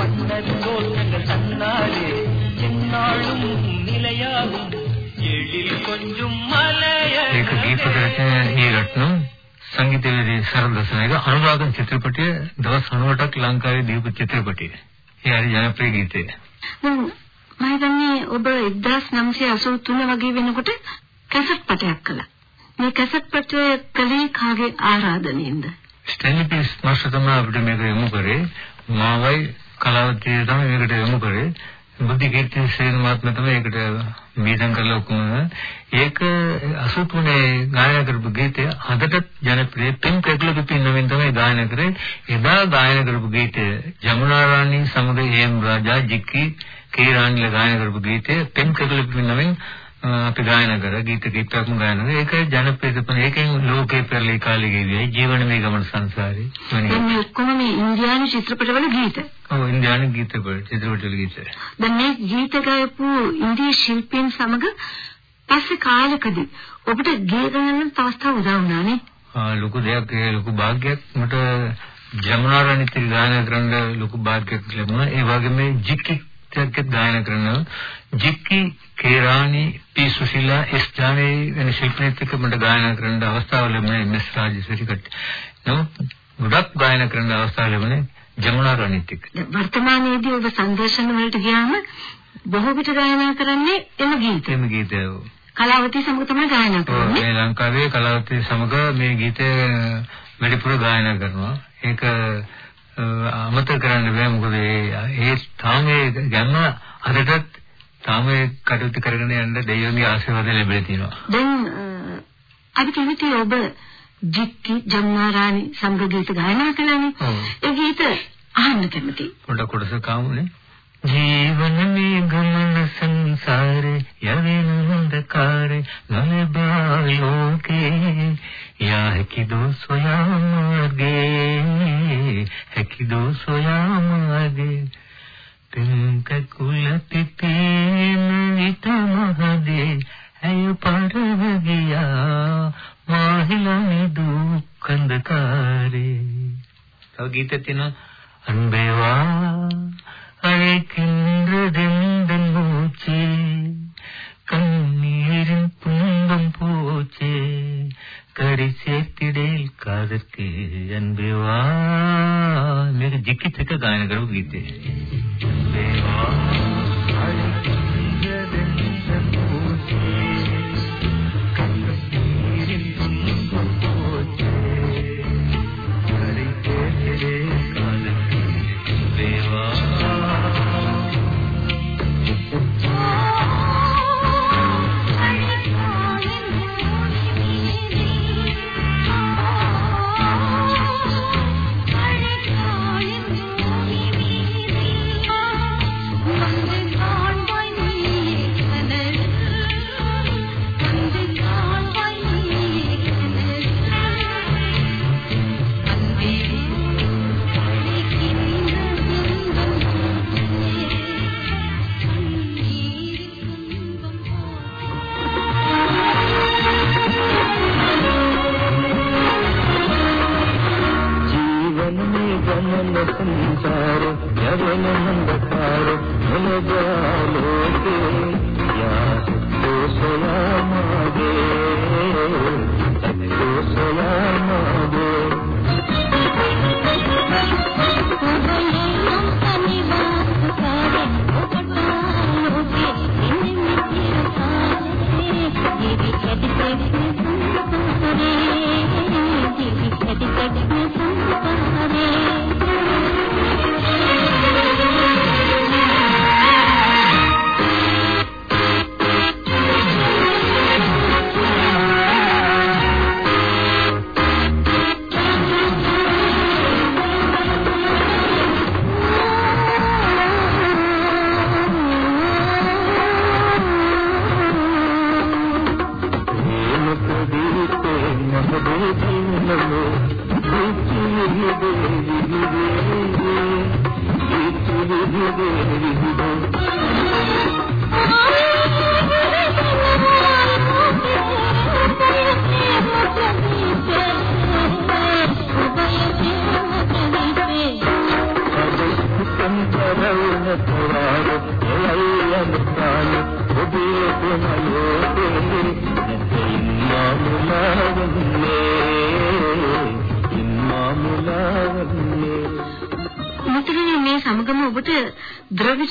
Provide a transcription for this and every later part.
வண்ண வண்ண தோற்றங்கள் தன்னாலே என்னாலும் நிலையாகும் எழில் கொஞ்சம் ඒක ගීත රචනය ඒ රත්නම් සංගීතවේදී සරල දසනායක අනුරාධන් චිත්‍රපටය දවස් 90ක් ලංකාවේ දීපු චිත්‍රපටය. ඒ හරි ජනප්‍රිය ගීතය. දැන් මම හිතන්නේ ඔබ 1983 වගේ වෙනකොට කැසට් පටයක් කළා. මේ කැසට් පටය කලේ කාගේ ආරාධනෙන්ද? ස්ටැන්ලි පීස් මාස්ටර් තමයි අපිට මේක යොමු කරේ. මාවයි කලාවතිය තමයි මේකට යොමු කරේ. බුද්ධ කීර්ති සේන මහත්මයා තමයි ඒකට මීදම් කරලා ඔක්කොම ඒක 83 ගායනා කරපු ගීතය අදටත් ජනප්‍රිය පින් කෙග්ල පිපින් නමින් තමයි ගායනා කරේ එදා ගායනා කරපු ගීතය ජමුනා රාණි සමග එම් රාජා ජික්කි කීරාණිල ගායනා කරපු ගීතය පින් කෙග්ල පිපින් නමින් අපි ගායනා කරා ගීත කීපයක්ම ගායනා කරා ඒක ජනප්‍රිය තපන ඒකෙන් ලෝකේ පෙරලී කාලේ ගෙවියයි ජීවන මේ ගමන සංසාරේ දැන් මේ ඔක්කොම මේ ඉන්දියානු චිත්‍රපටවල ගීත. ඔව් ඉන්දියානු ගීත චිත්‍රපටවල ගීත දැන් මේ ගීත ගායපු ඉන්දිය ශිල්පීන් සමග පස්සේ කාලෙකදී ඔබට ගේ ගන්නට අවස්ථාව උදා වුණානේ. ආ ලොකු දෙයක් ඒ ලොකු භාග්යක් මට ජමුනා රණිත් ගායනා කරන්න ලොකු භාග්යක් ලැබුණා. ඒ වගේම ජික්කි ත්‍යක් ගායනා කරනවා. ජික්කි කේරානි පී සුශීලා එස් ජානේ වෙන ශිල්පීන්ත් එක්ක මට ගායනා කරන්න අවස්ථාව ලැබුණා එම්.එස්. රාජේශ්වරි කට. නමුත් ගොඩක් ගායනා කරන්න අවස්ථාව ලැබුණේ ජමුනා රණිත් එක්ක. වර්තමානයේදී ඔබ සංදර්ශන වලට ගියාම බොහෝ විට ගායනා කරන්නේ එම ගීත. එම ගීතය. කලාවතී සමග තමයි ගායනා කරන්නේ. මේ ලංකාවේ කලාවතිය සමග මේ ගීතය වැඩිපුර ගායනා කරනවා. ඒක අමතක කරන්න බෑ මොකද ඒ තාම ගැම්ම අදටත් තාම කටයුතු කරගෙන යන්න දෙවියන්ගේ ආශිර්වාද ලැබෙලා තියෙනවා. දැන් අපි කැමති ඔබ ජික්කි ජම්මාරාණි සමග ගීත ගායනා කළානේ. ඒ ගීත අහන්න කැමති. පොඩ කොටස කාමුනේ. ජීවන මේ ගමන සංසාරේ යවෙන හොඳකාරේ ලලබා ලෝකේ. යා හැකිදෝ සොයා මාර්ගේ හැකිදෝ සොයා මාර්ගේ පින්ක කුල පිපේන විත මහදේ. ඇය පරව ගියා මාහිලමි දුක්ඛන්දකාරේ තව ගීත තියෙනවා. අන්බේවා അഴകിന്റെന്തെൻ പൂച്ചേ. കണ്ണീരിൻ തുമ്പം പൂച്ചേ. കടി ചേർത്തിടേൽ കാതർക്ക് അൻപേവാ മേഘ ജിക്കി ചിക്ക ഗാനകളും ഗീതേ.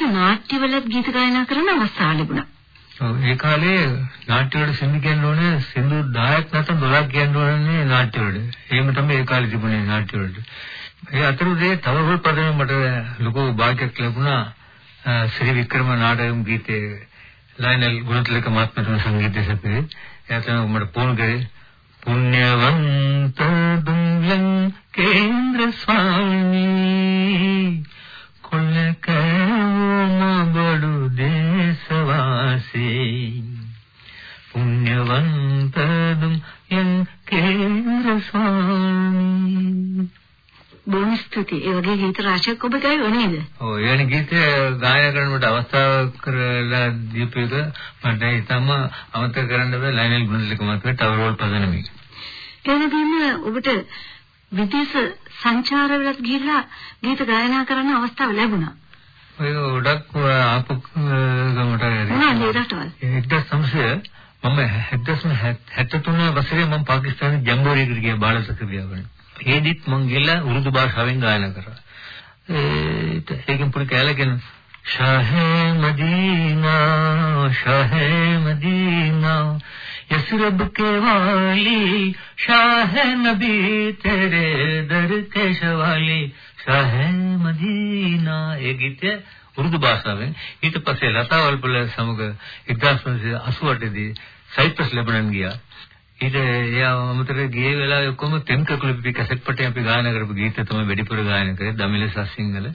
ද්‍රවිඩ නාට්‍යවලත් ගීත ගායනා කරන අවස්ථාව ලැබුණා. ඔව් ඒ කාලේ නාට්‍ය වල සින්දු කියන්න ඕනේ සින්දු 10ක් නැත්නම් 12ක් කියන්න ඕනේ නාට්‍ය වලට. එහෙම තමයි ඒ කාලේ තිබුණේ නාට්‍ය වලට. ඒ අතරේ තව හොල් පදනේ මට ලොකු භාගයක් ලැබුණා ශ්‍රී වික්‍රම නාටකම් ගීතේ ලයිනල් ගුණතිලක මහත්මයාගේ සංගීතය සැපේ. එයාට මට ෆෝන් කරේ පුණ්‍යවන්ත රාශියක් ඔබ ගායව නේද? ඔව් එවැනි ගීත ගායනා කරනකොට අවස්ථාව කරලා දීපේක මට ඊටම අමතක කරන්න බෑ ලයිනල් ගුණලික මතක ටවරෝල් පදනමේ. වගේම ඔබට විදේශ සංචාරවලත් ගිහිල්ලා ගීත ගායනා කරන්න අවස්ථාව ලැබුණා. ඔය ගොඩක් ආපු ගමට මොනවද ඒ රටවල්? 1900 මම 1973 වසරේ මම පාකිස්තානයේ ජම්බෝරියකට ගියා බාලසක්‍රියාවකට. ඒදිත් මං ගිහලා උරුදු භාෂාවෙන් ගායනා කරා. ඒකෙන් පුරි කැලගෙන شاہ مدینہ شاہ مدینہ یسرب کے والی شاہ نبی تیرے در کے شوالی شاہ مدینہ ඒ ගීතය උරුදු භාෂාවෙන් ඊට පස්සේ ලතා වල්පල සමග 1988 දී සයිප්‍රස් ලෙබනන් ගියා ඊට එයා අමතර ගියේ වෙලාවේ ඔක්කොම තෙම් කකුල පිපි කැසට් පටේ අපි ගායනා කරපු ගීත තමයි වැඩිපුර ගායනා කරේ දමිල සස්සිංහල.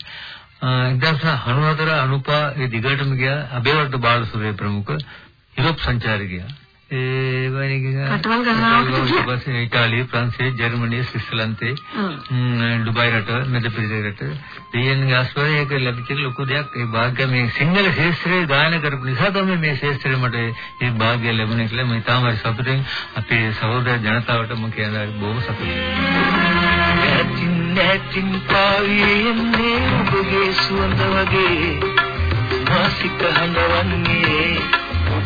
1994 අනුපා ඒ දිගටම ගියා අබේවර්ධ බාලසුරේ ප්‍රමුඛ යුරෝප් සංචාරය ගියා. ඒ වගේ ගියා. ඊපස්සේ ඉතාලිය ප්‍රංශය ජර්මනිය ස්විට්සර්ලන්තේ ඩුබයි රට මෙද පිරිසකට. දෙයන්ගේ ආස්වාදය ඒක ලැබිච්ච ලොකු දෙයක්. ඒ වාග්ය මේ සිංහල ශාස්ත්‍රයේ ගායනා කරපු නිසා තමයි මේ ශාස්ත්‍රය මට මේ වාග්ය ලැබුණේ කියලා මම තාම සතුටින් අපේ සහෝදර ජනතාවට මම කියනවා බොහොම සතුටින්. නැතින් නැතින් පාවියන්නේ ඔබගේ සුවඳ වගේ. මාසික හඬවන්නේ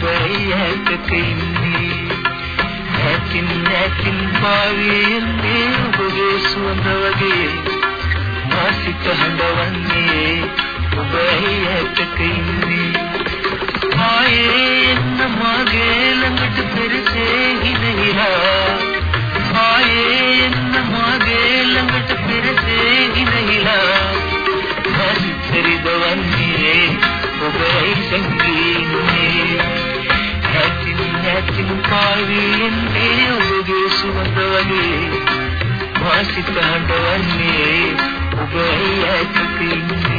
ඔබයි ඇතක ඉන්නේ නැතින් නැතින් පාවියන්නේ ඔබගේ සුවඳ වගේ. මාසික හඬවන්නේ ඔබයි ඇතක ඉන්නේ ආයේ එන්න මගේ ළඟට පෙරසේ හිනහිලා ආයේ එන්න මගේ ළඟට පෙරසේ හිනහිලා හරිදවන්නේ ඔබයි සංගීතේ නැතින් නැතින් පාවියන්නේ ඔබගේ සුවඳ වගේ. වාසිත හඬවන්නේ ඔබයි ඇතිකින්නේ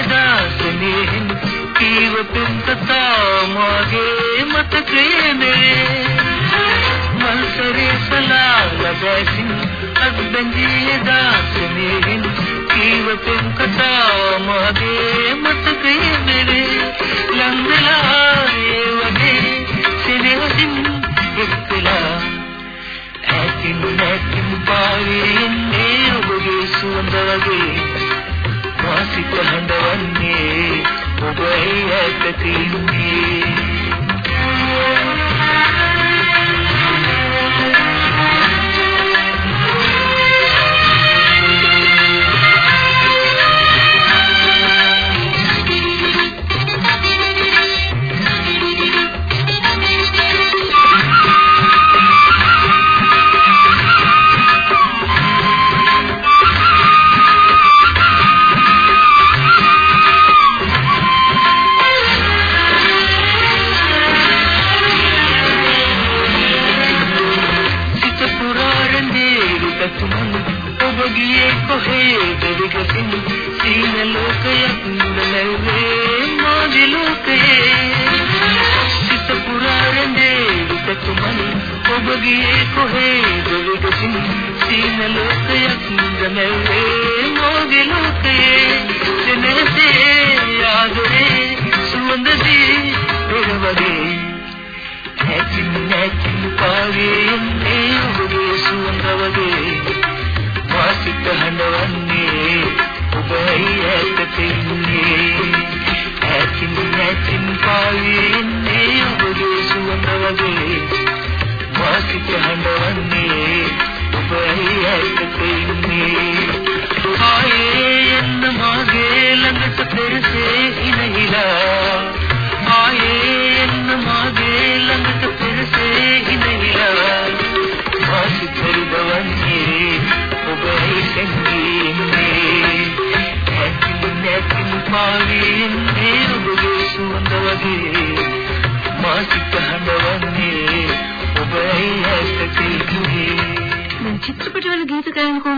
අද්දන්දී දාසනෙහින් කීව පෙන්කතා මාගේ මතකයේ නේ මල්සරේ සලාවල දැසින් අද්දන්දී දාසනෙහින් කීව පෙන්කතා මාගේ මතකයේ නේ ලංගලා ඒ වගේ සිනහසින් එක්කලා ඇතින් නැතින් පාවෙන්නේ ඔබගේ සුවඳ වගේ. වාසිත හඬවන්නේ ඔබයි ඇතක ඉන්නේ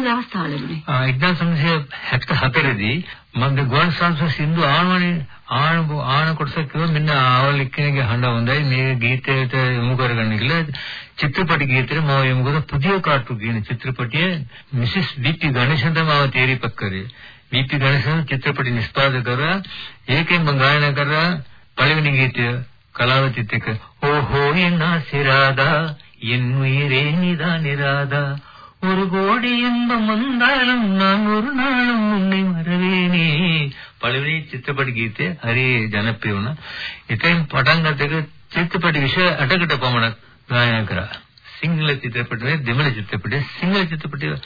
කොයිතරම් අවස්ථාවල වුණේ? ආ 1974 දී මම ගුවන් සංස්කෘත සින්දු ආනවනේ ආන ආන කොටස කිව්ව මෙන්න ආවල් එක්කෙනෙක්ගේ හඬ හොඳයි මේ ගීතයට යොමු කරගන්න කියලා චිත්‍රපට ගීතෙට මම යොමු කරා පුදිය කාටු කියන චිත්‍රපටයේ මිසස් වීටි ගණේශන් තමයි තේරිපත් කරේ. වීටි ගණේශන් චිත්‍රපට නිෂ්පාදක කරා ඒකෙන් මම ගායනා කරා පළවෙනි ගීතය කලාවතිත් එක ඕ හෝ එනා සිරාදා යෙන් උයරේ නිදා නිරාදා ஒரு கோடி இன்பம் வந்தாலும் நான் ஒரு நாளும் உன்னை மறவேனே පළවෙනි චිත්‍රපට ගීතය හරි ජනප්‍රිය වුණා. ඒකෙන් පටන් ගත්තක චිත්‍රපට විෂය 8කට පමණ ගායනා කරා. සිංහල චිත්‍රපටයේ දෙමළ චිත්‍රපටයේ සිංහල චිත්‍රපටයේ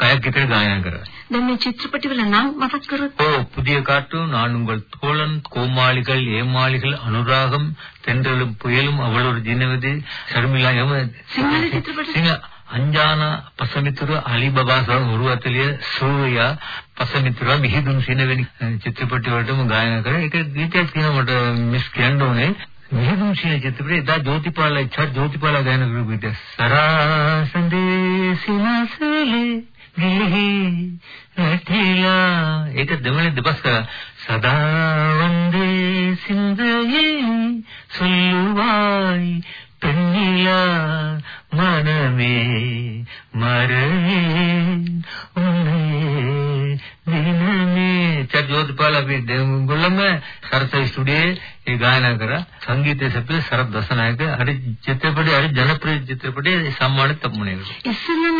කයක් විතර ගායනා කරා. දැන් මේ චිත්‍රපටවල නම් මතක් කරොත් ஓ புதிய காற்று நான் உங்கள் தோழன் கோமாளிகள் ஏமாளிகள் அனுராகம் தென்றலும் புயலும் அவள் ஒரு தினவதி ஷர்மிளா எம සිංහල චිත්‍රපට සිංහ අංජාන පසමිතුරු අලිබබා සහ උරුවතලිය සූර්යා පසමිතුරු මිහිඳුන් සිනවෙනි චිත්‍රපට වලටම ගායනා කරා. ඒක ගීතයක් තියෙනවා මට මිස් කියන්න ඕනේ. මිහිඳුන් සින චිත්‍රපටයේ දා ජෝතිපාල චර් ජෝතිපාල ගායනා කරපු ගීතය. සරාසන්දේ සිනසලේ නිහි රැතිලා ඒක දෙමළේ දෙපස් කරා සදා වන්දේ සින්දේ සුල්වායි පෙන්නිලා මනමේ මරේ උනේ දිනමේ. චජෝත්පාල අපි දෙමුගොල්ලම සරස ස්ටුඩියේ ඒ ගායනා කර. සංගීතයේ සපිර සරත් දසනායක. හරි චිත්‍රපටයේ හරි ජනප්‍රිය චිත්‍රපටයේ සම්මාන තමුණේ ඉස්සෙල්ලම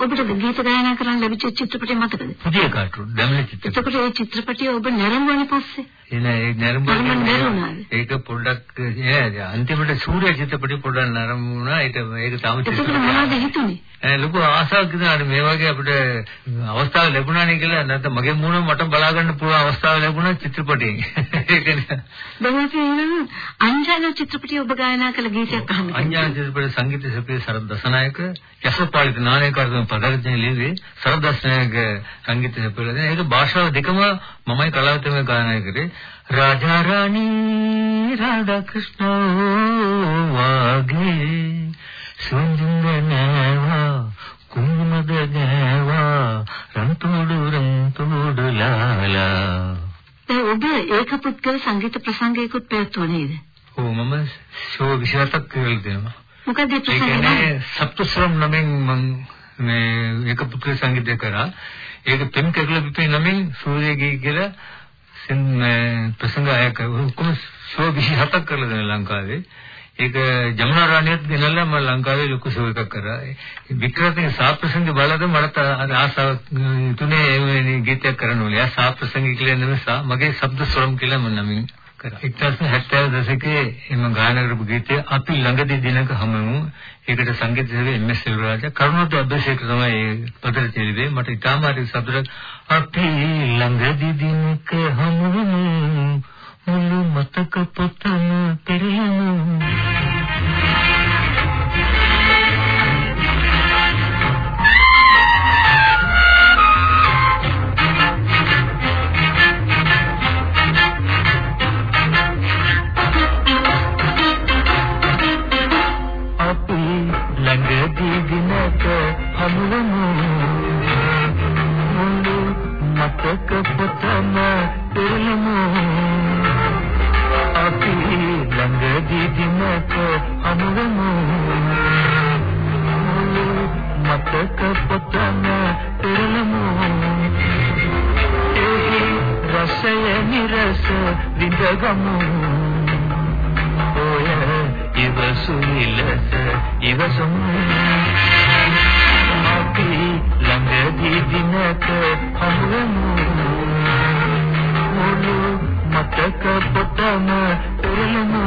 ඔබට ගීත ගායනා කරන්න ලැබිච්ච චිත්‍රපටය මතකද? පුදිය කාටු දෙමළ චිත්‍රපට එතකොට ඒ චිත්‍රපටය ඔබ නැරඹුවානේ පස්සේ. එන ඒ නරඹන්න? ඒක පොඩ්ඩක් ඒ අන්තිමට සූර්ය චිත්‍රපටි පොඩ්ඩක් නරඹුණා ඒක ඒක තම එතකොට මොනවද හිතුනේ? ඒ ලොකු ආසාවක් ඉදලා මේ වගේ අපිට අවස්ථාව ලැබුණානේ කියලා නැත්නම් මගේ මූණ මට බලා ගන්න පුළුවන් අවස්ථාව ලැබුණා චිත්‍රපටයෙන් ඒක අපි එහෙනම් අංජන චිත්‍රපටය ඔබ ගායනා කළ ගීතයක් අහන්න. අඥාන චිත්‍රපට සංගීත ශිල්පී සරත් දසනායක යසපාලිත නායකයන් පදර්ජන ලිව්වේ සරත් දසනායක සංගීත දෙන ඒක භාෂාව දෙකම මමයි කලාවතම ගායනා කරේ රාජා රාණී රාධා කෘෂ්ණ වාගේ සුන්දරනවා කුමුද ගෑවා රන්තෝඩු රන්තෝඩු ලාලා දැන් ඔබ ඒක පුද්ගල සංගීත ප්‍රසංගයකුත් පැවැත්වුවා නේද? ඔව් මම ෂෝ 28ක් කරලා දෙනවා මොකද ඒ ඒ ප්‍රසංගය? සප්තස්වරම් නමින් මම මේ එක පුත්‍ර සංගීතය කරා. ඒක පෙම් කෙරළ පිපේ නමින් සූර්යගේ කියලා සින් ප්‍රසංග අයක ඔක්කොම ෂෝ 27ක් කරලා දෙනවා ලංකාවේ. ඒක ජමුනා රාණියත් ගෙනල්ලා මම ලංකාවේ ලොකු ෂෝ එකක් කරා. වික්‍රමගේ සාප්‍රසංග බලද මට අර ආසාවක් තුනේ මේ ගීතයක් කරන්න ඕනේ. ආ සාප්‍රසංග කියලා නෙමෙයි සා මගේ ශබ්ද ස්වරම් කියලා මම නමින් කරා. 1970 දශකයේ එම ගායනා කරපු ගීතය අපි ළඟදී දිනක හමුවමු. ඒකට සංගීත සේවයේ එම්.එස්. සිල්වරාජ කරුණාට අභිෂේක තමයි ඒ පදර තෙලිවේ. මට ඉතාම හරි සතුටක් අපි ළඟදී දිනක හමුවමු. මුළු මතක පොතම පෙරයමු. පොතමු ඔය ඉවසුනි ලෙස ඉවසමු. අපි ළඟදී දිනක හමුවෙමු. මුළු මතක පොතම පෙරලමු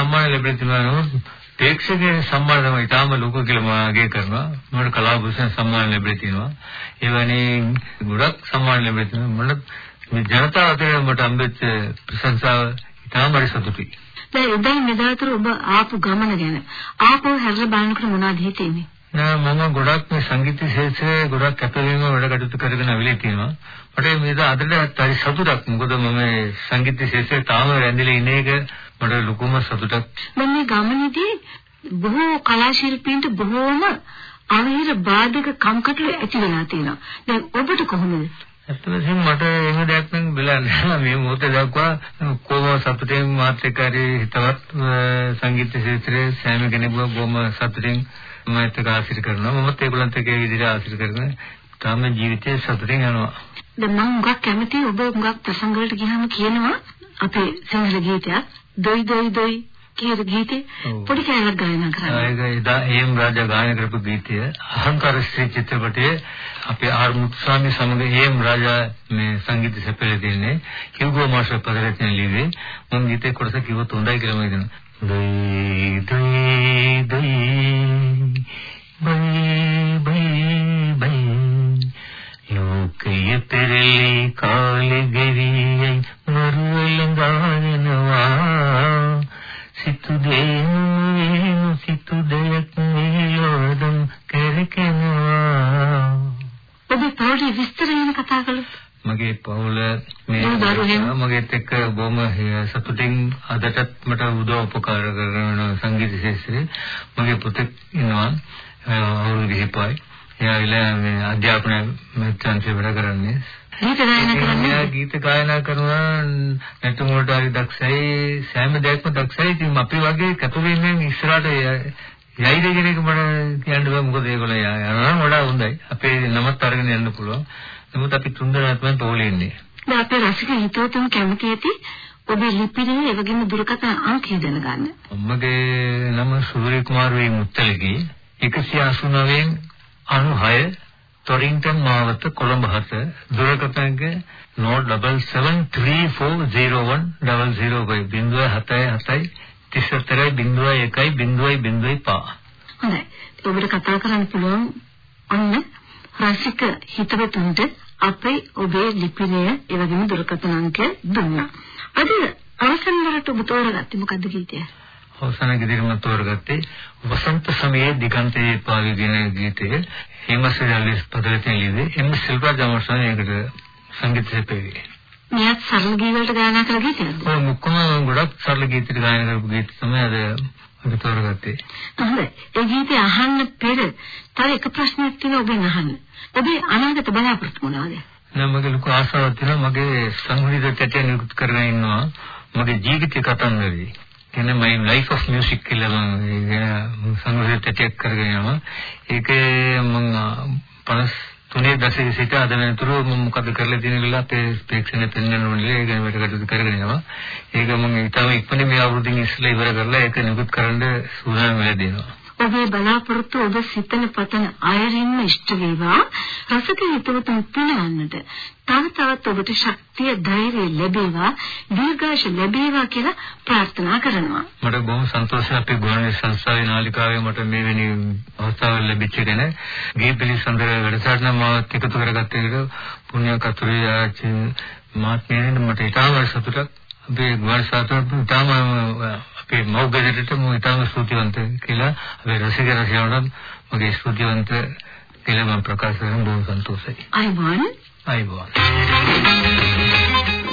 සම්මාන ලැබෙන තිබුණා ප්‍රේක්ෂකයන් සම්මාන තමයි ඊටාම ලොකු කියලා මම අගය කරනවා. මට කලාභූෂණ සම්මාන ලැබෙලා තියෙනවා. ඒ වගේ ගොඩක් සම්මාන ලැබෙලා තියෙනවා. මට මේ ජනතාව අතරේ මට හම්බෙච්ච ප්‍රශංසාව ඊටාම හරි සතුටුයි. දැන් එදා මෙදාතර ඔබ ආපු ගමන ගැන ආපහු හැරලා බලනකොට මොනවද හිතෙන්නේ? මම ගොඩක් මේ සංගීත ක්ෂේත්‍රයේ ගොඩක් කැපවීම වැඩ කටයුතු කරගෙන අවිලේ තියෙනවා. මට මේක අදට හරි සතුටක්. මොකද මම මේ සංගීත ක්ෂේත්‍රයේ තාම රැඳිලා ඉන්න එක මට ලොකුම සතුටක්. මම මේ ගමනේදී බොහෝ කලා ශිල්පීන්ට බොහෝම අවහිර බාධක කම්කටොළු ඇති වෙලා තියෙනවා. දැන් ඔබට කොහොමද? ඇත්තටම මට එහෙම දෙයක් නම් බෙලා නැහැ. මේ මොහොතේ දක්වා කොහොම සතුටින් මාත්‍රිකාරී හිතවත් සංගීත ක්ෂේත්‍රයේ සෑම කෙනෙකුම බොහොම සතුටින් මම එක්ක ආශිර්වාද කරනවා. මමත් ඒගොල්ලන්ට ඒ විදිහට ආශිර්වාද කරගෙන තාම ජීවිතේ සතුටින් යනවා. දැන් මම හුඟක් කැමතියි ඔබ හුඟක් ප්‍රසංග වලට ගියාම කියනවා අපේ සිංහල ගීතයක් දොයි දොයි දොයි කියන ගීතේ. පොඩි කෑල්ලක් ගායනා කරනවා. ඒක එදා එම් රාජා ගායනා කරපු ගීතය අහංකාර ශ්‍රී චිත්‍රපටයේ අපේ ආර් මුත්සාමි සමග එම් රාජා මේ සංගීත සැපයලා තින්නේ හිව්ගෝ මාෂර් පදරචන ලිව්වේ මම ගීතේ කොටස කිව්වොත් හොඳයි කියලා මම හිතනවා දොයි දොයි දොයි බයි බයි බයි ලෝකයේ පෙරලි කාලෙ ගෙවියයි මරුවලඟානවා සිතු දේනු සිතු දෙයක් නිලෝදම් කරකනවා ඔබ පොඩි විස්තර වෙන කතා කළොත් මගේ පවුල මේ? මගේත් එක්ක බොහොම සතුටින් අදටත් මට උදව් උපකාර කරන සංගීත ශාස්ත්‍රයේ මගේ පුතෙක් ඉන්නවා. අවුරුදු 25. එයා ඉල මේ අධ්‍යාපන මැච්චන්සේ වැඩ කරන්නේ. එයා ගීත ගායනා කරනවා නැත්නම් වලට හරි දක්ෂයි. සෑම දෙයක්ම දක්ෂයි. ඉතින් අපි වගේ කැපවීමෙන් ඉස්සරහට යයිද කියන එක මට කියන්න බෑ. මොකද ඒගොල්ලෝ යනවා වඩා හොඳයි. අපේ නමත් අරගෙන යන්න පුළුවන් නමුත් අපි තුන්දෙනාත්ම පොලේ ඉන්නේ දැන් අපේ රසික හිතවතුන් කැමති ඇති ඔබේ ලිපිනේ ඒ වගේම දුරකථන අංකය දැනගන්න. මගේ නම සූර්ය කුමාර වේ මුත්තලගේ 189 96 ටොරින්ටන් මාවත කොළඹ 7 දුරකථනක 077010050 077 හොඳයි. ඔබට කතා කරන්න පුළුවන් ඔන්න රසික හිතවතුන්ට අපේ ඔබේ ලිපිනය ඒ වගේම දුරකථන අංකය දුන්නා. අද අවසන් වලට ඔබ තෝරගත්තේ මොකද්ද ගීතය? අවසාන ගීතෙම තෝරගත්තේ වසන්ත සමයේ දිගන්තයේ පාවිගෙන ගීතය හේමසිරල්ලිස් පදලතෙන් ලියදී එම් සිල්වා ජමර්සන් ඒකට සංගීත සැපේවි. මෙයත් සරල ගී වලට ගායනා කළ ගීතයක්ද? ඔය මුක්කම ගොඩක් සරල ගීත ගායනා කරපු ගීත තමයි අද අද තෝරගත්තේ. හොඳයි. ඒ ගීතය අහන්න පෙර තව එක ප්‍රශ්නයක් තියෙනවා ඔබෙන් අහන්න. ඔබේ අනාගත බලාපොරොත්තු මොනවද? නම් මගේ ලොකු ආසාවක් තියෙනවා මගේ සංගීත තැටිය නිකුත් කරගෙන ඉන්නවා මගේ ජීවිත කතන්දරේ කියන්නේ my life of music කියලා මම සංගීත තැටියක් කරගෙන යනවා ඒකේ මම 53 දශකයේ සිට අද වෙනතුරු මම මොකද කරලා තියෙන කියලා අපේ ප්‍රේක්ෂණය පෙන්වන්න ඕනේ ඒක වැඩ කටයුතු කරගෙන යනවා. ඒක මම ඊටම ඉක්මනින් මේ අවුරුද්දින් ඉස්සෙල්ලා ඉවර කරලා ඒක නිකුත් කරන්න සූදානම් වෙලා දෙනවා. ඔබේ බලාපොරොත්තු ඔබ සිතන පතන අයරින්ම ඉෂ්ට වේවා. රසික හිතවතුන් පිනවන්නට තව තවත් ඔබට ශක්තිය ධෛර්යය ලැබේවා දීර්ඝාෂ ලැබේවා කියලා ප්‍රාර්ථනා කරනවා. මට බොහොම සන්තෝෂයි අපේ ගුවන්විදුලි සංස්ථාවේ නාලිකාවේ මට මේ වෙනි අවස්ථාව ලැබිච්ච ගැන ගේ පිළිසඳර වැඩසටහන මාවත් එකතු කරගත්ත එක පුණ්‍ය කතුරේ ආචි මාත්මයෙන් මට ඉතාම සතුටක්. අපේ ගුවන් සාතන ඉතාම අපේ මෞගදයට මම ඉතාම ස්තුතිවන්ත කියලා අපේ රසික රසිකයන්ට මගේ ස්තුතිවන්ත කියලා මම ප්‍රකාශ කරන බොහොම සන්තෝෂයි අයවන් අයිබෝන්.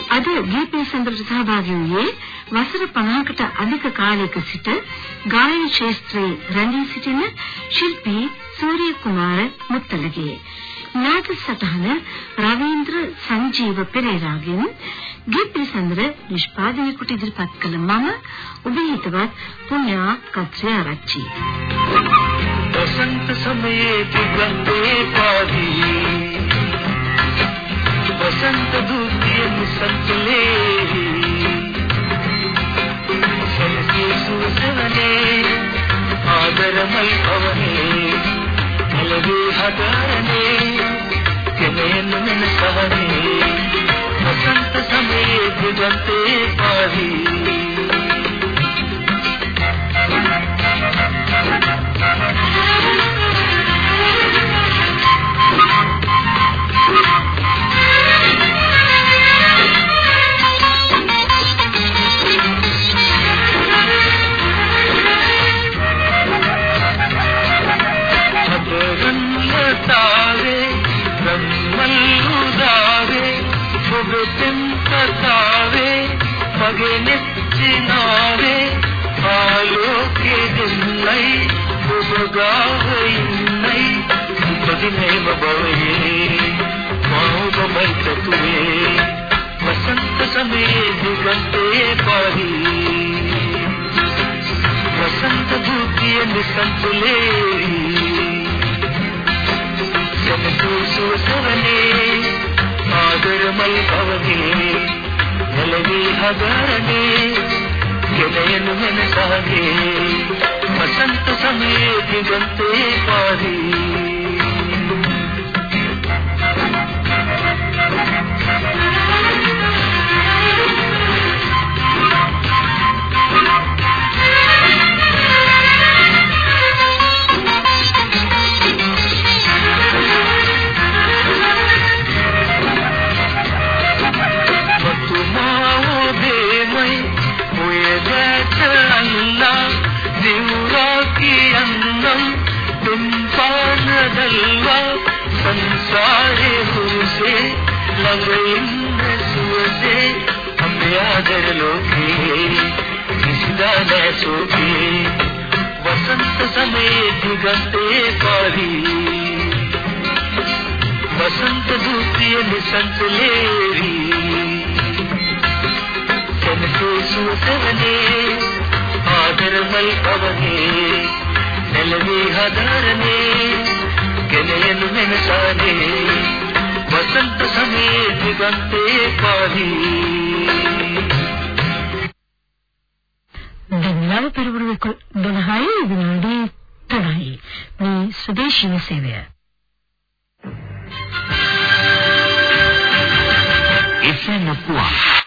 අද ගීතේ සඳරට සහභාගී වූයේ වසර 50කට අධික කාලයක සිට ගායන ක්ෂේත්‍රයේ රැඳී සිටින ශිල්පී සූර්ය කුමාර මුත්තලගේ නාද සටහන රවීන්ද්‍ර සංජීව පෙරේරාගෙන් ගිත්තිසඳර නිෂ්පාදනයකට ඉදිරිපත් කළ මම ඔබේ හිතවත් පුණ්‍යා කච්චේ ආරච්චි. වසන්ත සමයේ දිගන්තේ පාදී. වසන්ත දුතිය මුසන්තලේ සල්කේ සුසවනේ ආදරමල් පවනේ. කලවේ හදරනේ කෙනෙන් මෙන සවනේ. වසන්ත සමයේ දිගන්තේ ನೆಲವಿ ಹಗರನೆ ಗೆಳೆಯನು ಮೆನಸಾಗೆ ವಸಂತ ಸಮಯ ದಿಗಂತೆ ಪಾರಿ सूरते अम्बिया जल लोके किसदा न सोके वसंत समय लेरी जनते आदर मल पवने नलवे हदरने गनयन में साने වසන්ත සමේ දිගන්තේ පාවී දෙන්නව පෙරවරු 12යි විනාඩි 3යි මේ ස්වදේශීය සේවය FM පුවන්